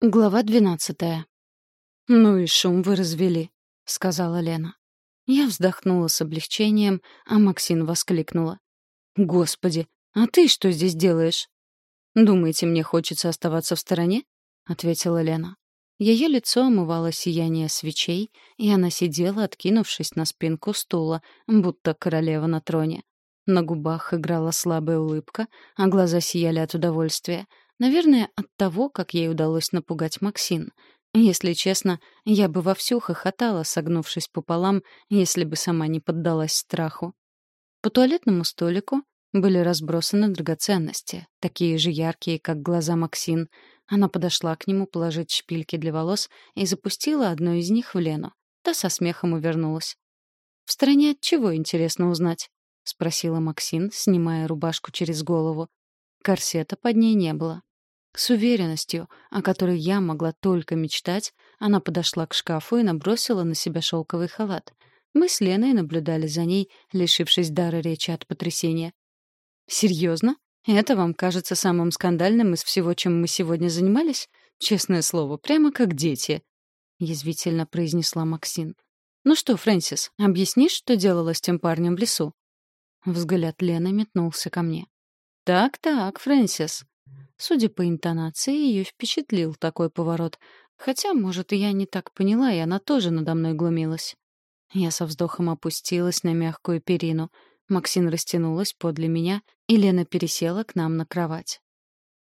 Глава двенадцатая. «Ну и шум вы развели», — сказала Лена. Я вздохнула с облегчением, а Максин воскликнула. «Господи, а ты что здесь делаешь?» «Думаете, мне хочется оставаться в стороне?» — ответила Лена. Ее лицо омывало сияние свечей, и она сидела, откинувшись на спинку стула, будто королева на троне. На губах играла слабая улыбка, а глаза сияли от удовольствия — Наверное, от того, как ей удалось напугать Максин. Если честно, я бы вовсю хохотала, согнувшись пополам, если бы сама не поддалась страху. По туалетному столику были разбросаны драгоценности, такие же яркие, как глаза Максин. Она подошла к нему положить шпильки для волос и запустила одну из них в Лену. Та со смехом увернулась. «В стороне от чего, интересно узнать?» — спросила Максин, снимая рубашку через голову. Корсета под ней не было. С уверенностью, о которой я могла только мечтать, она подошла к шкафу и набросила на себя шелковый халат. Мы с Леной наблюдали за ней, лишившись дара речи от потрясения. «Серьезно? Это вам кажется самым скандальным из всего, чем мы сегодня занимались? Честное слово, прямо как дети», — язвительно произнесла Максин. «Ну что, Фрэнсис, объяснишь, что делала с тем парнем в лесу?» Взгляд Лены метнулся ко мне. «Так-так, Фрэнсис, Судя по интонации, ее впечатлил такой поворот. Хотя, может, я не так поняла, и она тоже надо мной глумилась. Я со вздохом опустилась на мягкую перину. Максин растянулась подле меня, и Лена пересела к нам на кровать.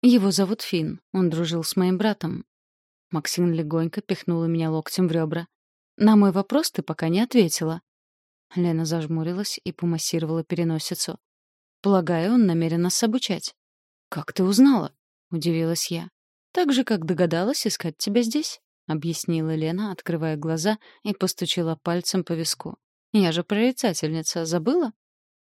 Его зовут Финн, он дружил с моим братом. Максин легонько пихнула меня локтем в ребра. «На мой вопрос ты пока не ответила». Лена зажмурилась и помассировала переносицу. «Полагаю, он намерен нас обучать». «Как ты узнала?» Удивилась я. Так же, как догадалась искать тебя здесь, объяснила Лена, открывая глаза и постучала пальцем по виску. Я же прорицательница, забыла?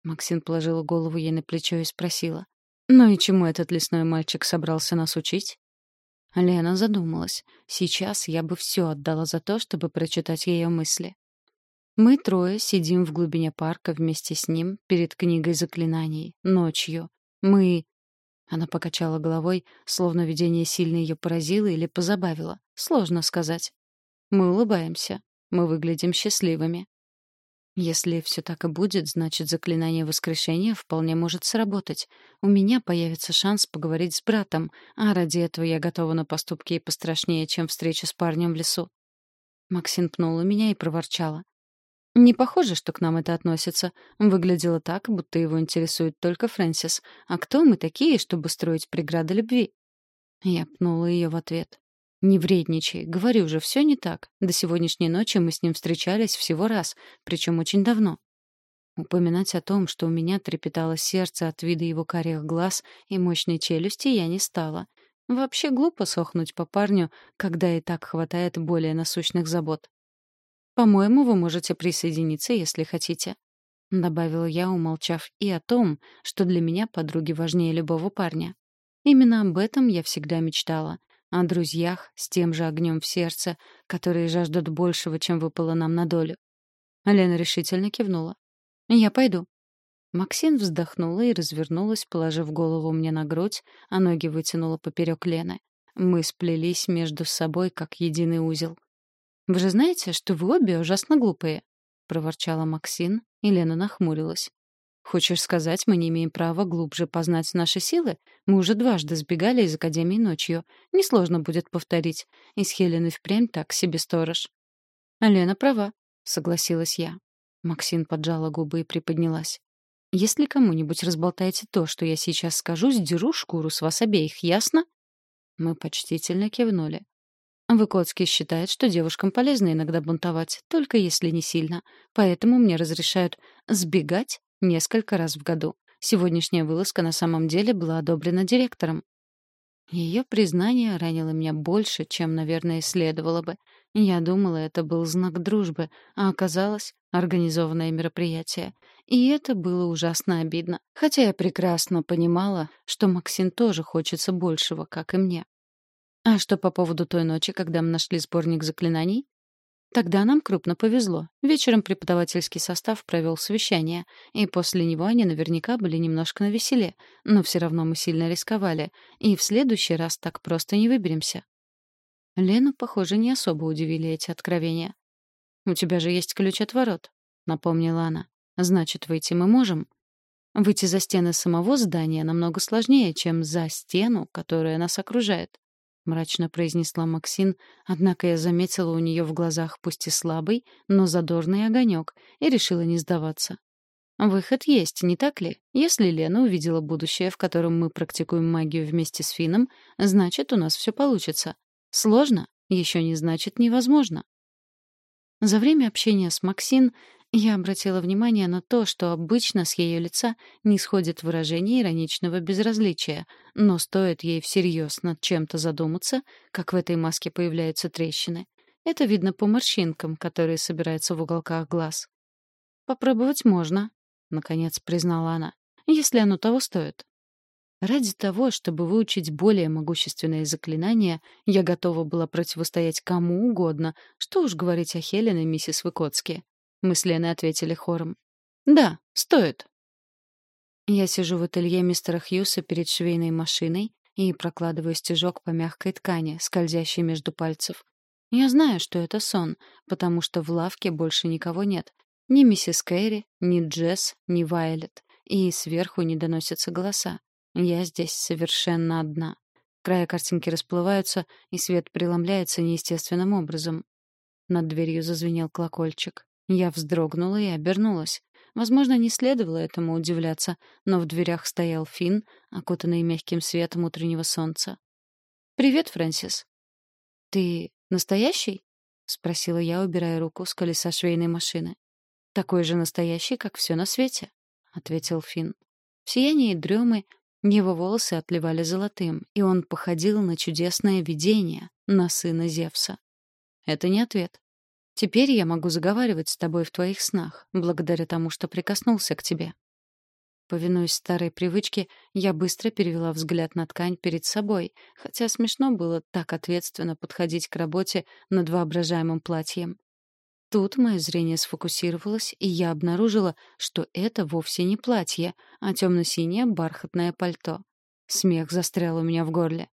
Максим положила голову ей на плечо и спросила: "Ну и чему этот лесной мальчик собрался нас учить?" Лена задумалась. Сейчас я бы все отдала за то, чтобы прочитать ее мысли. Мы трое сидим в глубине парка вместе с ним перед книгой заклинаний ночью. Мы она покачала головой, словно видение сильно ее поразило или позабавило. Сложно сказать. Мы улыбаемся. Мы выглядим счастливыми. Если все так и будет, значит, заклинание воскрешения вполне может сработать. У меня появится шанс поговорить с братом, а ради этого я готова на поступки и пострашнее, чем встреча с парнем в лесу. Максин пнула меня и проворчала. Не похоже, что к нам это относится. Выглядело так, будто его интересует только Фрэнсис. А кто мы такие, чтобы строить преграды любви? Я пнула ее в ответ. «Не вредничай. Говорю же, все не так. До сегодняшней ночи мы с ним встречались всего раз, причем очень давно». Упоминать о том, что у меня трепетало сердце от вида его карих глаз и мощной челюсти, я не стала. Вообще глупо сохнуть по парню, когда и так хватает более насущных забот. По-моему, вы можете присоединиться, если хотите», — добавила я, умолчав и о том, что для меня подруги важнее любого парня. Именно об этом я всегда мечтала. О друзьях с тем же огнем в сердце, которые жаждут большего, чем выпало нам на долю. Лена решительно кивнула. «Я пойду». Максин вздохнула и развернулась, положив голову мне на грудь, а ноги вытянула поперек Лены. Мы сплелись между собой, как единый узел. «Вы же знаете, что вы обе ужасно глупые», — проворчала Максин, и Лена нахмурилась. «Хочешь сказать, мы не имеем права глубже познать наши силы? Мы уже дважды сбегали из Академии ночью. Несложно будет повторить. И с Хеленой впрямь так себе сторож». «Лена права», — согласилась я. Максин поджала губы и приподнялась. «Если кому-нибудь разболтаете то, что я сейчас скажу, сдеру шкуру с вас обеих, ясно?» Мы почтительно кивнули. Выкоцкий считает, что девушкам полезно иногда бунтовать, только если не сильно. Поэтому мне разрешают сбегать несколько раз в году. Сегодняшняя вылазка на самом деле была одобрена директором. Ее признание ранило меня больше, чем, наверное, следовало бы. Я думала, это был знак дружбы, а оказалось — организованное мероприятие. И это было ужасно обидно, хотя я прекрасно понимала, что Максим тоже хочется большего, как и мне. А что по поводу той ночи, когда мы нашли сборник заклинаний? Тогда нам крупно повезло. Вечером преподавательский состав провел совещание, и после него они наверняка были немножко навеселе, но все равно мы сильно рисковали, и в следующий раз так просто не выберемся. Лену, похоже, не особо удивили эти откровения. «У тебя же есть ключ от ворот», — напомнила она. «Значит, выйти мы можем». Выйти за стены самого здания намного сложнее, чем за стену, которая нас окружает, мрачно произнесла Максин, однако я заметила у нее в глазах пусть и слабый, но задорный огонек, и решила не сдаваться. Выход есть, не так ли? Если Лена увидела будущее, в котором мы практикуем магию вместе с Фином, значит, у нас все получится. Сложно еще не значит невозможно. За время общения с Максин я обратила внимание на то, что обычно с ее лица не сходит выражение ироничного безразличия, но стоит ей всерьез над чем-то задуматься, как в этой маске появляются трещины. Это видно по морщинкам, которые собираются в уголках глаз. «Попробовать можно», — наконец признала она, — «если оно того стоит». Ради того, чтобы выучить более могущественные заклинания, я готова была противостоять кому угодно, что уж говорить о Хелен и миссис Выкоцки. Мы с Леной ответили хором. «Да, стоит». Я сижу в ателье мистера Хьюса перед швейной машиной и прокладываю стежок по мягкой ткани, скользящей между пальцев. Я знаю, что это сон, потому что в лавке больше никого нет. Ни миссис Кэрри, ни Джесс, ни Вайлет. И сверху не доносятся голоса. Я здесь совершенно одна. Края картинки расплываются, и свет преломляется неестественным образом. Над дверью зазвенел колокольчик. Я вздрогнула и обернулась. Возможно, не следовало этому удивляться, но в дверях стоял Финн, окутанный мягким светом утреннего солнца. «Привет, Фрэнсис». «Ты настоящий?» — спросила я, убирая руку с колеса швейной машины. «Такой же настоящий, как все на свете», — ответил Финн. В сиянии дремы его волосы отливали золотым, и он походил на чудесное видение, на сына Зевса. Это не ответ. Теперь я могу заговаривать с тобой в твоих снах, благодаря тому, что прикоснулся к тебе. Повинуясь старой привычке, я быстро перевела взгляд на ткань перед собой, хотя смешно было так ответственно подходить к работе над воображаемым платьем. Тут мое зрение сфокусировалось, и я обнаружила, что это вовсе не платье, а темно-синее бархатное пальто. Смех застрял у меня в горле.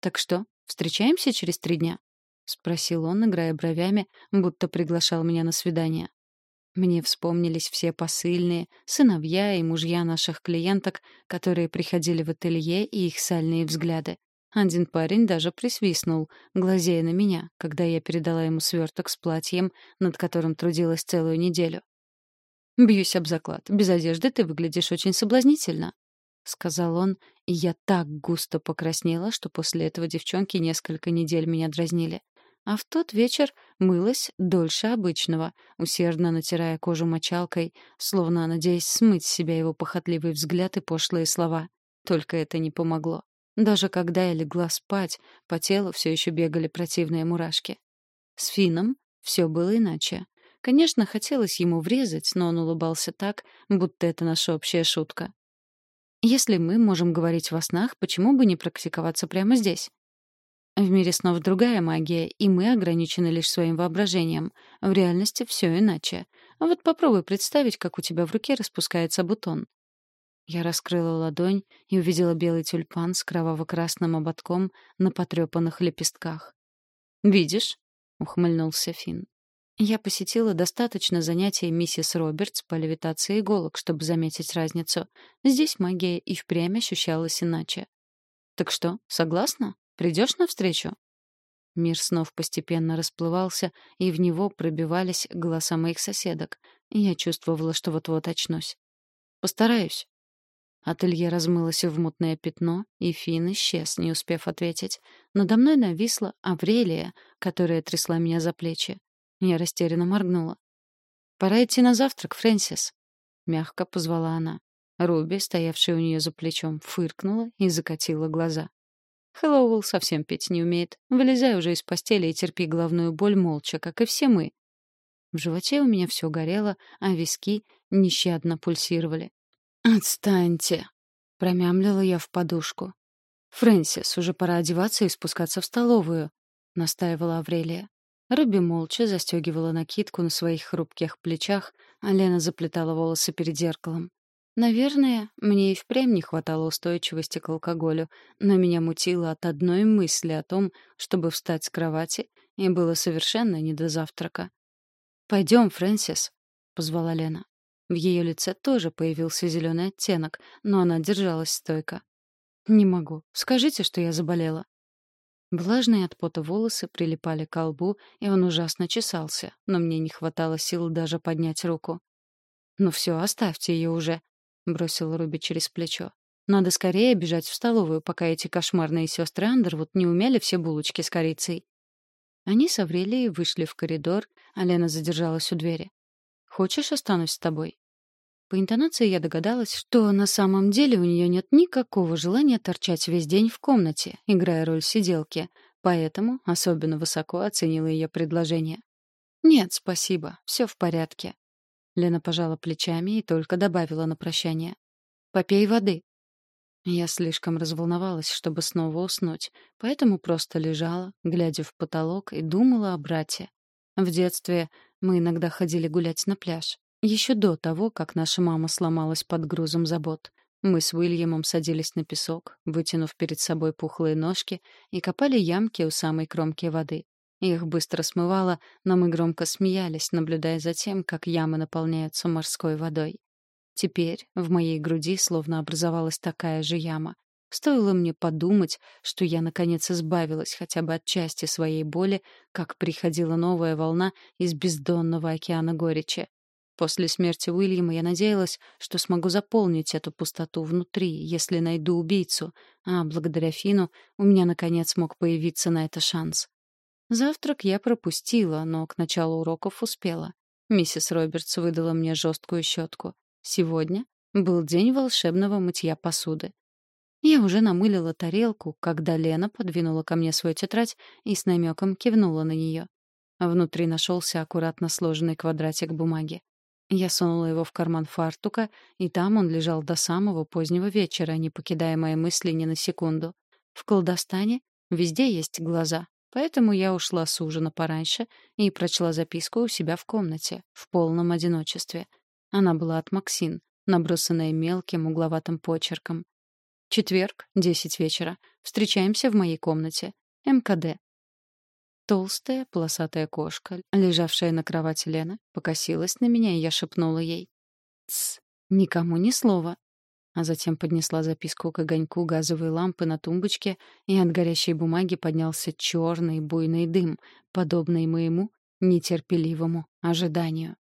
«Так что, встречаемся через три дня?» — спросил он, играя бровями, будто приглашал меня на свидание. Мне вспомнились все посыльные, сыновья и мужья наших клиенток, которые приходили в ателье, и их сальные взгляды. Один парень даже присвистнул, глазея на меня, когда я передала ему сверток с платьем, над которым трудилась целую неделю. «Бьюсь об заклад. Без одежды ты выглядишь очень соблазнительно», — сказал он, и я так густо покраснела, что после этого девчонки несколько недель меня дразнили. А в тот вечер мылась дольше обычного, усердно натирая кожу мочалкой, словно надеясь смыть с себя его похотливый взгляд и пошлые слова. Только это не помогло. Даже когда я легла спать, по телу все еще бегали противные мурашки. С Фином все было иначе. Конечно, хотелось ему врезать, но он улыбался так, будто это наша общая шутка. Если мы можем говорить во снах, почему бы не практиковаться прямо здесь? В мире снов другая магия, и мы ограничены лишь своим воображением. В реальности все иначе. А вот попробуй представить, как у тебя в руке распускается бутон. Я раскрыла ладонь и увидела белый тюльпан с кроваво-красным ободком на потрепанных лепестках. «Видишь?» — ухмыльнулся Финн. Я посетила достаточно занятий миссис Робертс по левитации иголок, чтобы заметить разницу. Здесь магия и впрямь ощущалась иначе. «Так что, согласна?» Придешь навстречу?» Мир снов постепенно расплывался, и в него пробивались голоса моих соседок. Я чувствовала, что вот-вот очнусь. «Постараюсь». Ателье размылось в мутное пятно, и Финн исчез, не успев ответить. Надо мной нависла Аврелия, которая трясла меня за плечи. Я растерянно моргнула. «Пора идти на завтрак, Фрэнсис», — мягко позвала она. Руби, стоявшая у нее за плечом, фыркнула и закатила глаза. Хэллоуэлл совсем петь не умеет. Вылезай уже из постели и терпи головную боль молча, как и все мы. В животе у меня все горело, а виски нещадно пульсировали. «Отстаньте!» — промямлила я в подушку. «Фрэнсис, уже пора одеваться и спускаться в столовую», — настаивала Аврелия. Робби молча застегивала накидку на своих хрупких плечах, а Лена заплетала волосы перед зеркалом. Наверное, мне и впрямь не хватало устойчивости к алкоголю, но меня мутило от одной мысли о том, чтобы встать с кровати, и было совершенно не до завтрака. «Пойдем, Фрэнсис», — позвала Лена. В ее лице тоже появился зеленый оттенок, но она держалась стойко. «Не могу. Скажите, что я заболела». Влажные от пота волосы прилипали к лбу, и он ужасно чесался, но мне не хватало сил даже поднять руку. «Ну все, оставьте ее уже», — бросил Руби через плечо. «Надо скорее бежать в столовую, пока эти кошмарные сестры Андервуд не умяли все булочки с корицей». Они с Аврелией вышли в коридор, а Лена задержалась у двери. «Хочешь, останусь с тобой?» По интонации я догадалась, что на самом деле у нее нет никакого желания торчать весь день в комнате, играя роль сиделки, поэтому особенно высоко оценила ее предложение. «Нет, спасибо, все в порядке». Лена пожала плечами и только добавила на прощание. «Попей воды». Я слишком разволновалась, чтобы снова уснуть, поэтому просто лежала, глядя в потолок, и думала о брате. В детстве мы иногда ходили гулять на пляж. Еще до того, как наша мама сломалась под грузом забот. Мы с Уильямом садились на песок, вытянув перед собой пухлые ножки, и копали ямки у самой кромки воды. Их быстро смывало, но мы громко смеялись, наблюдая за тем, как ямы наполняются морской водой. Теперь в моей груди словно образовалась такая же яма. Стоило мне подумать, что я наконец избавилась хотя бы от части своей боли, как приходила новая волна из бездонного океана горечи. После смерти Уильяма я надеялась, что смогу заполнить эту пустоту внутри, если найду убийцу, а благодаря Фину у меня наконец мог появиться на это шанс. Завтрак я пропустила, но к началу уроков успела. Миссис Робертс выдала мне жесткую щетку. Сегодня был день волшебного мытья посуды. Я уже намылила тарелку, когда Лена подвинула ко мне свою тетрадь и с намеком кивнула на нее. Внутри нашелся аккуратно сложенный квадратик бумаги. Я сунула его в карман фартука, и там он лежал до самого позднего вечера, не покидая мои мысли ни на секунду. В колдостане везде есть глаза, поэтому я ушла с ужина пораньше и прочла записку у себя в комнате, в полном одиночестве. Она была от Максин, набросанная мелким угловатым почерком. Четверг, десять вечера. Встречаемся в моей комнате. МКД. Толстая, полосатая кошка, лежавшая на кровати Лены, покосилась на меня, и я шепнула ей. «Тсс, никому ни слова». А затем поднесла записку к огоньку газовой лампы на тумбочке, и от горящей бумаги поднялся черный буйный дым, подобный моему нетерпеливому ожиданию.